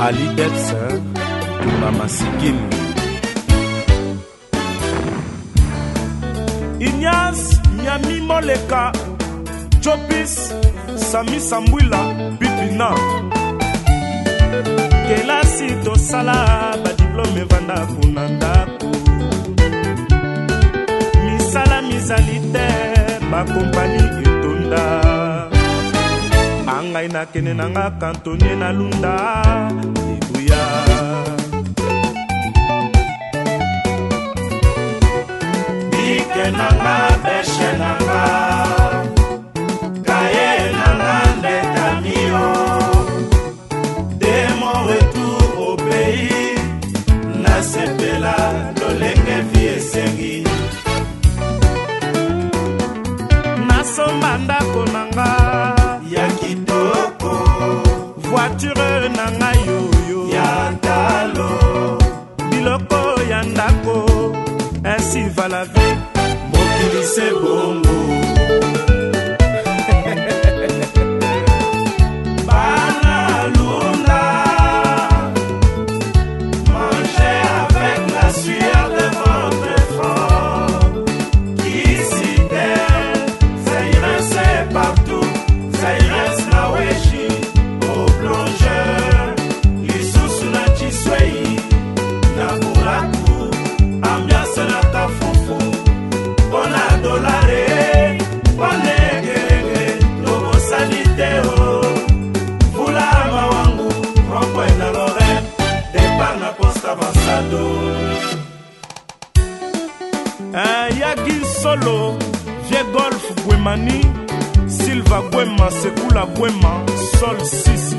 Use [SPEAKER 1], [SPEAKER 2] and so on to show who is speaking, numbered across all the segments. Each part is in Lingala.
[SPEAKER 1] ali edson mamasikini ignace nyami moleka jopis sami sambwila bipina kelasi tosala badiplome evanda kuna ndako misala mizali te bakompani etonda ngai nakende nanga kantonie nalunda leluya bike nanga beshe nanga kaye nanga ndetamio de mon retour au pays nasepela lolenge vi esengi nasomba ndako nanga recebo ayaki solo vie golf gwemani silva gwema sekula gwema sol sisi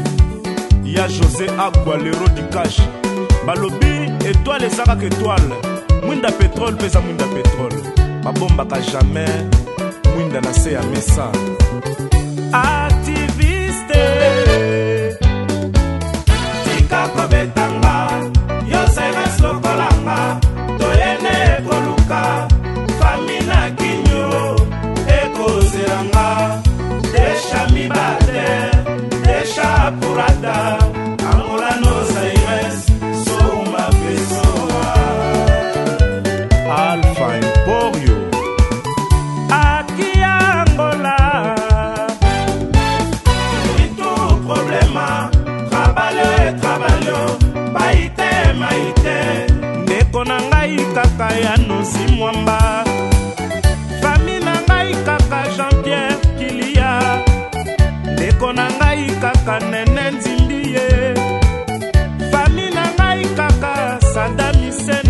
[SPEAKER 1] ya josé agua lero dikash balobi etwale eza kaka etwale mwinda petrole mpe eza mwinda petrole babombaka jamai mwinda na se ya mesa ezali kaka ya nosi mwamba fami na ngai kaka jean-pierre kilia ndeko na ngai kaka nene nzimbi ye fami na ngai kaka sadamisel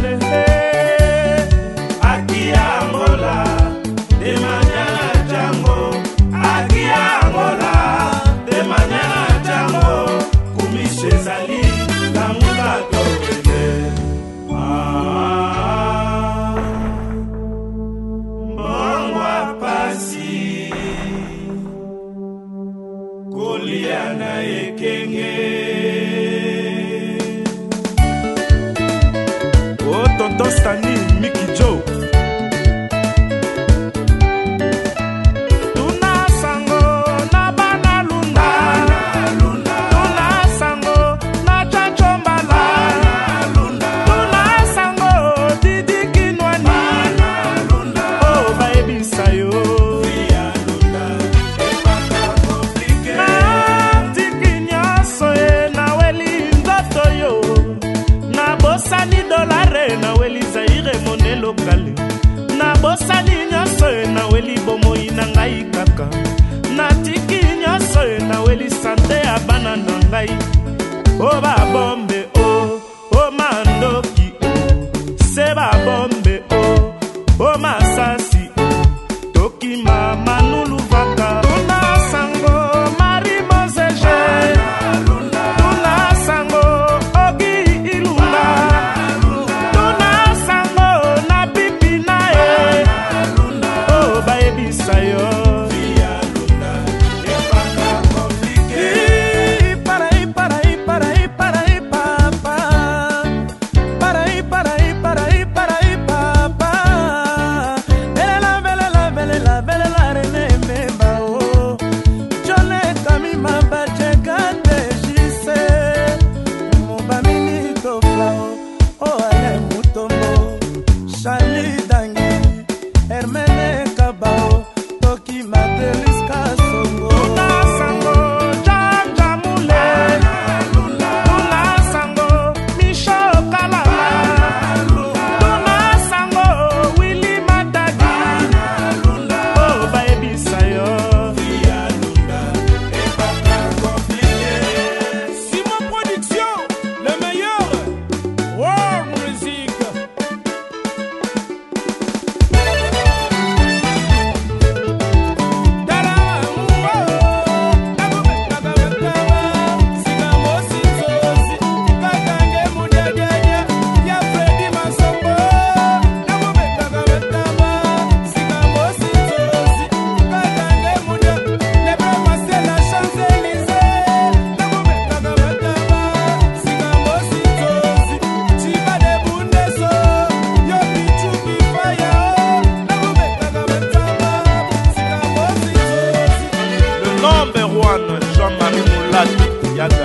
[SPEAKER 1] Остальные nabosani dolare naweli zaire mone lokale nabosani nyonso e naweli bomoi na ngai kaka natiki nyonso e naweli sante ya bana na ngai o babombe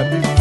[SPEAKER 1] be.